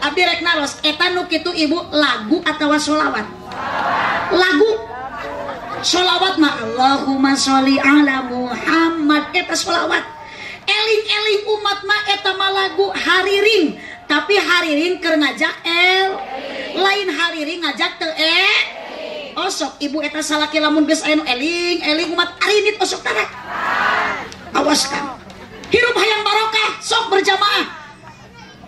Abdi rek naros eta nu kitu ibu lagu atau solawat? Lagu. Solawat mah Allahumma sholli ala Muhammad. Eta solawat eling-eling umat mah eta mah lagu hariring tapi hariring keur ngajak el. Lain hariring ngajak teu e. Osok ibu eta salaki lamun geus eling eling umat arinit osok tara awaskan. Hirup hayang barokah sok berjamaah.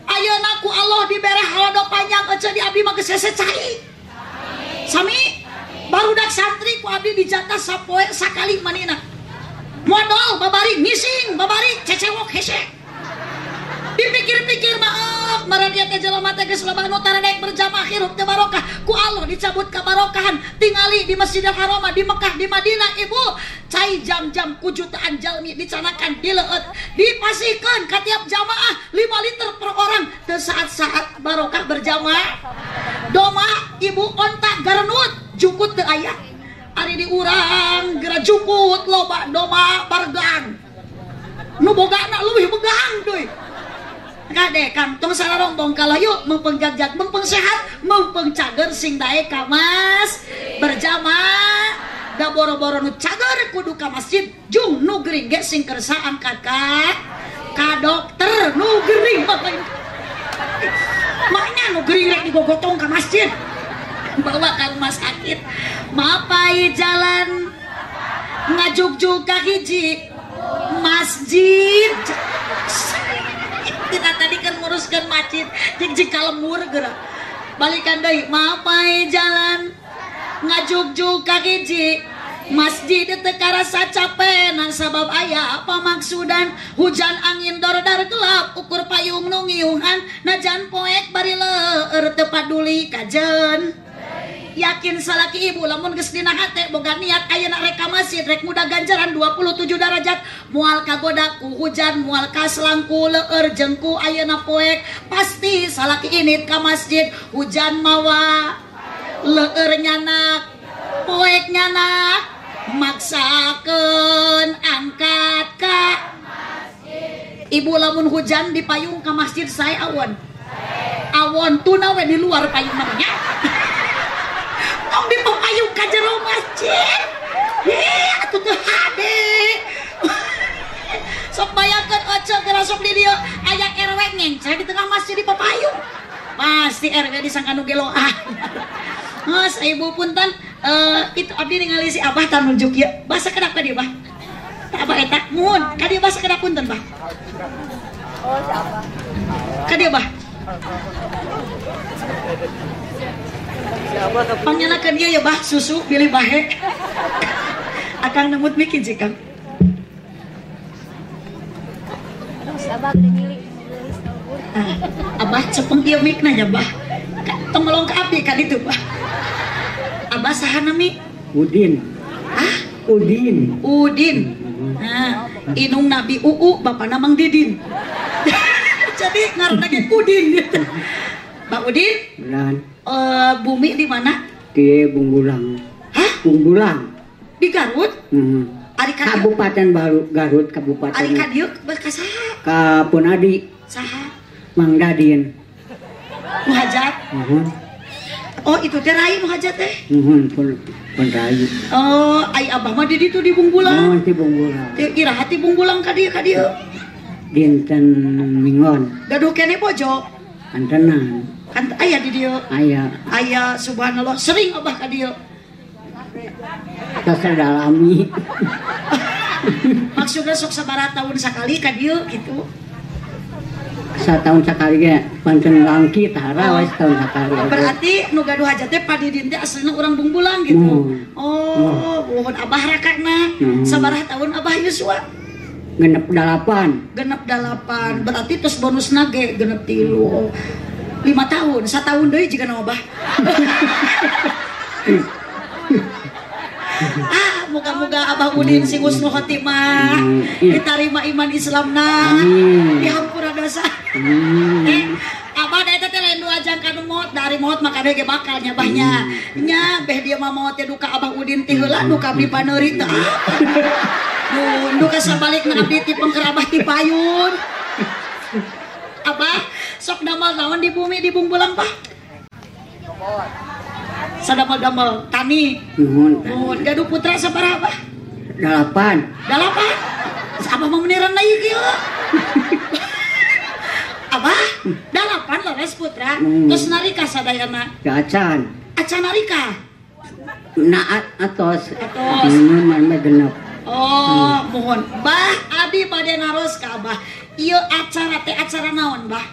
Ayo naku Allah diberi halado panjang aja di abdi mah kesese cai. Sami? Barudak santri ku abdi dijatah sapoe sakali manina modal babari missing babari cecewok hese dipikir-pikir maaf maradia teh jelema teh geus loba taradek berjamaah hirup teh barokah. Ku Allah dicabut kabarokahan tingali di Masjidil Haram di Mekah di Madinah ibu. Cai jam-jam kujutaan jalmi dicanakan dileut dipasihkan ke tiap jamaah 5 liter per orang. Ke saat-saat barokah berjamaah. Doma ibu ontak garanut jukut teu aya ari diurang gera jukut loba doma bargang nu bogana leuwih begang deui kade kantong rombong. Kalau yuk mempeng jagjag mempeng sehat mempeng cager sing dae kamas berjamaah. Da boro-boro nu cager kudu ka masjid. Jung nu gering ge sing kersa angkat ka ka dokter. Nu gering maknya nu gering rek digogotong ka masjid bawa ke rumah sakit. Mapai jalan. Ngajuk-juk hiji masjid. Kita tadi kan nguruskan masjid. Jeng jeng kalemur gerak. Balikan deh mapai jalan. Ngajuk-juk kaki ji Masjid teka rasa capek. Nah sabab ayah apa maksudan hujan angin dor-dar gelap. Ukur payung nungiuhan. Najan poek bari leur tepaduli kajen yakin salaki ibu lamun geus dina hate boga niat ayeuna reka masjid rek muda ganjaran 27 derajat mual kagoda ku hujan mual kaslangku leur jengku ayeuna poek. Pasti salaki ini ka masjid hujan mawa leur nyanak poek nyanak. Maksakan angkat ka Ibu lamun hujan di payung ke masjid saya awon. Awon tuna we di luar payung di payung ka jero masjid Heh, atuh teu hade sok bayangkeun oce geura sok di dieu aya RW ngenceng di tengah masjid di papayung pasti RW disangka nu geloan Mas, ibu punten eh itu abdi ningali si Abah tan nunjuk ya. Bahasa kedak tadi, Bah? Abah eta muhun. Ka dieu bahasa kedak punten, Bah? Oh, siapa? Ka dieu, Bah? Siapa ke Panggilna dia ya, Bah, susu pilih bahe. Akang nemut bikin sih, Kang. Milik? Ah, Abah cepeng ieu mikna ya, Bah. Ka- Tong melong ka abdi kan itu, Bah. Abah saha nami? Udin, Ah, Udin. Udin. Nah, inung Nabi Uu, bapak namang Didin. Jadi ngaranna ge Udin gitu. Pak Udin, Dan eh, bumi di mana? di Bunggulang. Hah? Bunggulang. Di Garut? Hmm. Ari? Kabupaten Baru Garut Kabupaten. Ari ka dieu bekas saha? Ka Punadi Saha? Mang Dadin. Muhajat. Nuhun. Oh, itu teh rai muhajat teh. Nuhun pun pun rayu. Oh, ai abah mah di ditu di Bungbulang. Nuhun ti Bunggulang. Teu kira hati Bungbulang ka dieu ka dieu. Dinten Mingon. Gaduh kene bojo. Antenan. Kan aya di dieu. Aya. Aya subhanallah sering abah ka dieu. Kesedalami. maksudnya sok sabaraha tahun sekali ka dieu gitu Satahun sakali ge pancen langki tahara wes tahun sakali. berarti nu gaduh hajat teh padidin teh asalna urang bungbulang gitu Hmm. oh mohon abah rakana Hmm. sabaraha tahun abah Yusua Genep dalapan. genep dalapan berarti terus bonus nage genep tilu oh. Lima tahun setahun deui jika nama abah ah moga-moga abah udin sing husnul khotimah diterima iman Islamna Amin. dihampura dosa. Eh, abah da eta teh lain dua jang kanu maut dari maut maka ge bakal nyabahnya. Nya beh dia mah maut teh duka abah udin heula duka abdi paneuri teh. Duka sabalikna abdi ti pengker abah ti payun. Abah sok damel naon di bumi di bungbulang Pak? Sadamel-damel tani. Nuhun. Gaduh putra sabaraha Abah? Dalapan. Dalapan. Abah mau meniran lagi kieu. Abah, dalapan leres putra. Hmm. Terus narika sadayana. Gacan. Acan narika. Naat atos. Atos. Minum man genep. Oh, mohon. Bah, abi bade naros ka Abah. Ieu acara teh acara naon, Bah?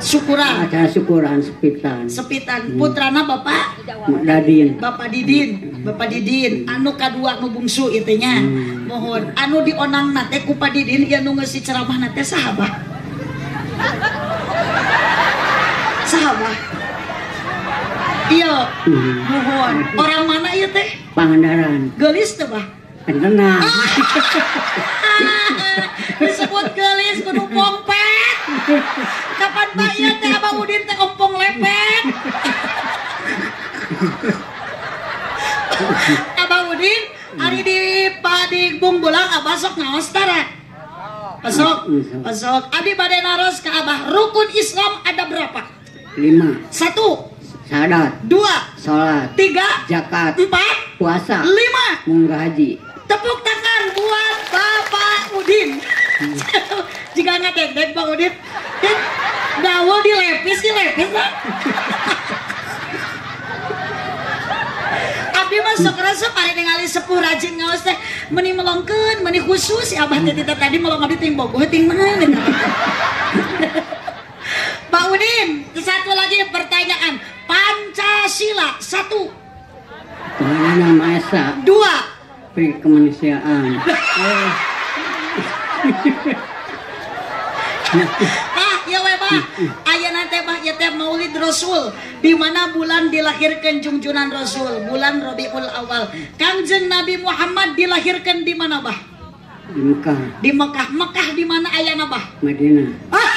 Syukuran. Acara syukuran sepitan. Sepitan putrana Bapak Dadin. Bapak Didin, Bapak Didin, anu kadua nu bungsu itu nya. Hmm. Mohon, anu dionang nate ku Pak Didin ya nu ngeusi ceramah nate sahabah. Sahabah. Iya, Hmm. mohon. Orang mana ieu teh? Pangandaran. Gelis teh, Bah? Tenang. Disebut gelis kudu pompet. Kapan Pak ieu teh Abah Udin teh ompong lepet? Abah Udin, hari di Padi Bungbulang Abah sok ngaos tara. Pasok, pasok. Abi bade naros ke Abah. Rukun Islam ada berapa? Lima. Satu, Sadat. dua, Sholat. tiga, Zakat. empat, Puasa. lima. Munggah haji. Tepuk tangan buat Bapak Udin. Jika nggak dek Pak Udin, dan dawul dilepis dilepis. Abdi mah sok resep ari ningali sepuh rajin ngaos teh meni melongkeun meni khusus ya abah teh tita tadi melong abdi ting bogoh ting mana. Pak Udin, satu lagi pertanyaan. Pancasila satu. Maha Esa, Dua. Beri kemanusiaan. Ah, ya we bah. Aya nanti bah ya teh Maulid Rasul. Di mana bulan dilahirkan junjunan Rasul, bulan Rabiul Awal. Kangjeng Nabi Muhammad dilahirkan di mana bah? Di Mekah, Di Mekah. Mekah di mana ayana bah? Madinah. Ah,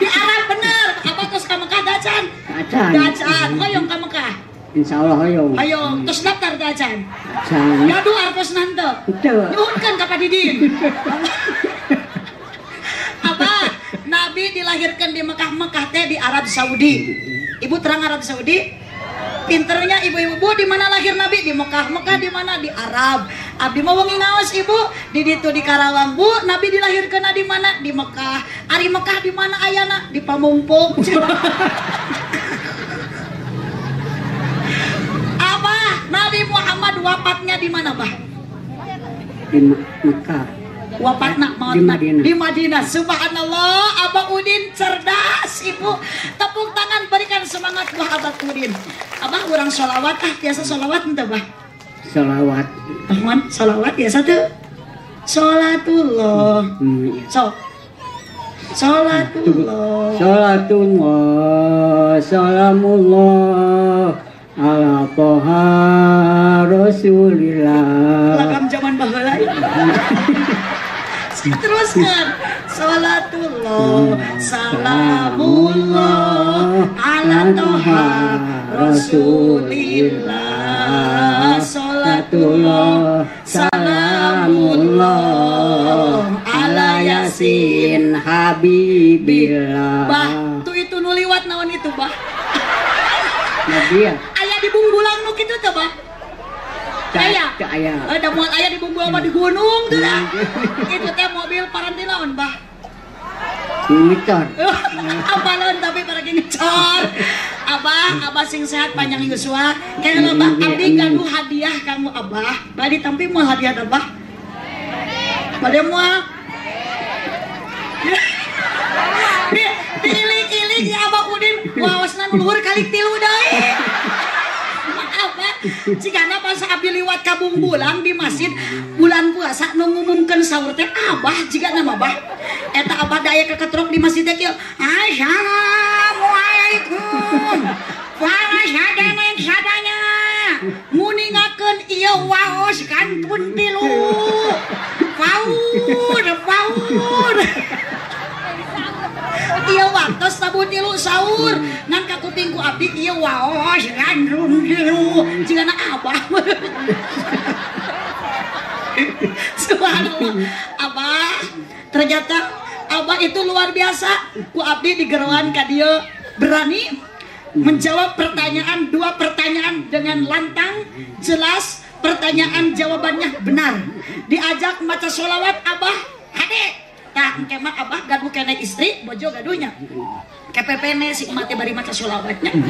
di Arab. bener. Apa terus ka Mekah dacan? Acan. Dacan. Hoyong ka Mekah. Insya Allah hoyong. Hoyong. Terus daftar dacan. Acan. Gaduh arpos nante. Itu. Nyuhunkan ka Padidin. Abah, Nabi dilahirkan di Mekah, Mekah teh di Arab Saudi. Ibu terang Arab Saudi? Pinternya ibu-ibu Bu, di mana lahir Nabi di Mekah, Mekah di mana di Arab. Abdi mau wengi ngaos ibu di ditu di Karawang Bu, Nabi dilahirkan di mana di Mekah. Ari Mekah di mana ayana di Pamumpung. Abah, Nabi Muhammad wafatnya di mana bah? Di Me- Mekah. wafatna maut Di Madinah. di Madinah subhanallah Abah Udin cerdas ibu tepuk tangan berikan semangat buat Abah Udin Abah kurang sholawat ah biasa sholawat entah bah Salawat. Rahman sholawat ya satu sholatullah Hmm, ya. so sholatullah Salatullah, salamullah ala toha rasulillah. lakam zaman baheula teruskan. Sholatullah salamullah ala toha rasulillah. Sholatullah salamullah ala yasin habibillah. bah tuh itu nuliwat naon itu bah. Nabi ya, di bungbulang nu kitu tuh bah Aya. Cak aya. ada muat ayah di bungbulang mah di gunung tuh dah. Itu teh mobil parantinaon bah Ngicor. apa lawan tapi pada gini cor? Abah abah sing sehat panjang Yusua kayak lo bah abdi amin. kanu hadiah kamu abah. Badi tampi mau hadiah abah. Bade mau. Di diiling-iling ya abah udin. Wawasna luhur kali tilu bah jika pas abdi liwat kabung bulan di masjid bulan puasa nu ngumumkeun sahur teh abah jika nama bah eta abah daya keketrok di masjid teh kieu assalamualaikum. Para sadana yang sadanya nguningakeun ieu waos kantun tilu. Paur paur Iya waktu sabu tilu sahur. Ngan ka kuping ku abdi iya waos gandrung tilu. Jika na abah. Subhanallah abah. Ternyata abah itu luar biasa. Ku abdi di gerowan ka dieu berani menjawab pertanyaan dua pertanyaan dengan lantang jelas pertanyaan jawabannya benar. Diajak maca sholawat abah hade Nah, kemah abah gaduh kena istri, bojo gaduhnya. KPPN si umat bari maca sholawatnya.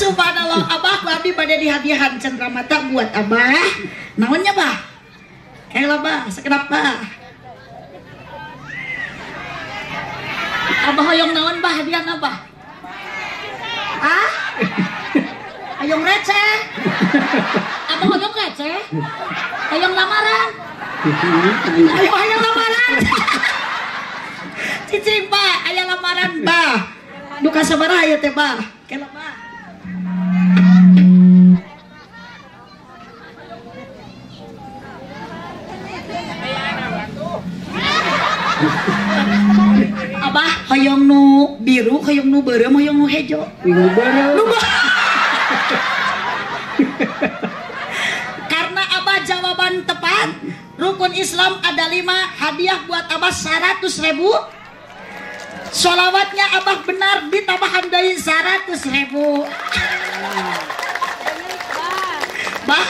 Subhanallah abah babi pada dihadiahan cendramata buat abah. Naonnya bah? Kela bah, sekedap bah. Abah hoyong naon bah hadiah abah? Ah? Hoyong receh. Abah hoyong receh. Hoyong lamaran. Ayo ayo lamaran. Cicing ba, aya lamaran ba. Duka sabaraha ya teh ba. Kela ba. Hoyong nu biru, hoyong nu beureum, hoyong nu hejo. Minggu baru. Karena rukun Islam ada lima, hadiah buat Abah 100 ribu. Solawatnya Abah benar ditambahan dari 100 ribu. Bah,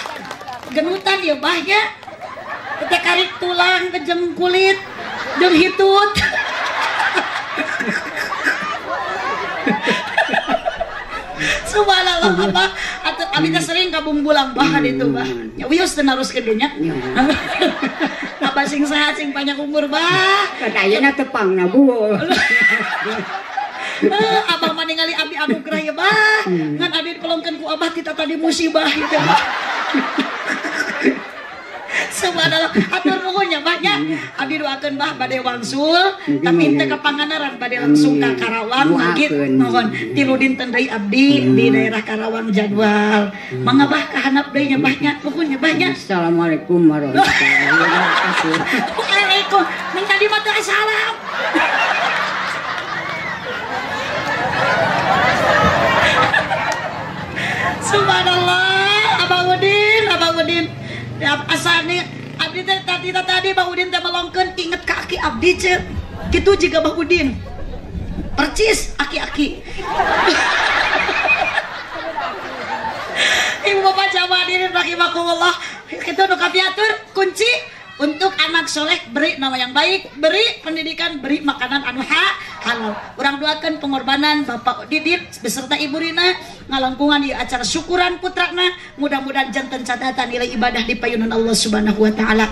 genutan ya bah ya. Kita karik tulang, kejeng kulit, jeung hitut. Subhanallah abah atau abi teh sering kabung bulang bah itu bah. Ya wios teu naruskeun dunya. Ya. Abah sing sehat sing panjang umur bah. Kata ayeuna tepang na bu. Eh, abang mah ningali abdi anugerah ya bah ngan abdi dipelongkeun ku abah kita tadi musibah gitu Subhanallah, atur nuhun ya banyak. Abdi doakeun bah bade wangsul, tapi teu ka Pangandaran bade langsung ka Karawang magit Doakeun. nuhun. Tilu dinten deui abdi di daerah Karawang jadwal. Mangga bah kahanap deui nya bahnya, nuhun nya bahnya. Assalamualaikum warahmatullahi wabarakatuh. Waalaikum, ning tadi mah teu salam. Subhanallah, Abang Udin, Abang Udin. Ya, asal nih, Abdi teh tadi tadi Bang Udin teh melongkeun inget kaki Abdi cek. Gitu juga Bang Udin. Percis aki-aki. Ibu bapak jamaah diri rahimakumullah. Kita nu kapiatur kunci untuk anak soleh beri nama yang baik, beri pendidikan, beri makanan anu ha, halal. Orang doakan pengorbanan Bapak Didit beserta Ibu Rina ngalangkungan di acara syukuran putrana. Mudah-mudahan jantan catatan nilai ibadah di payunan Allah Subhanahu wa taala.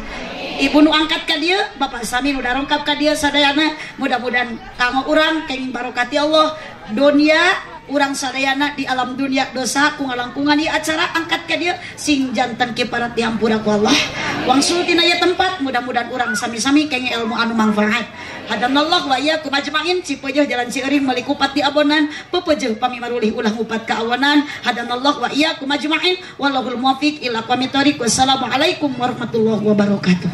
Ibu nu angkat ka dia, Bapak Sami nu darongkap ka dia sadayana. Mudah-mudahan kanggo urang kenging barokati Allah dunia urang sadayana di alam dunia dosa ku ngalangkungan di acara angkat ke dia sing jantan kiparat diampura ku Allah. Wangsul tina ieu tempat mudah-mudahan urang sami-sami kenge ilmu anu manfaat. Hadanallah wa iyyakum ajmain cipeueuh jalan cieuring meuli kupat di abonan pepeueuh pamimarulih ulah ngupat ka awanan hadanallah wa iyyakum ajmain wallahul muwaffiq ila aqwamit thoriq wassalamu alaikum warahmatullahi wabarakatuh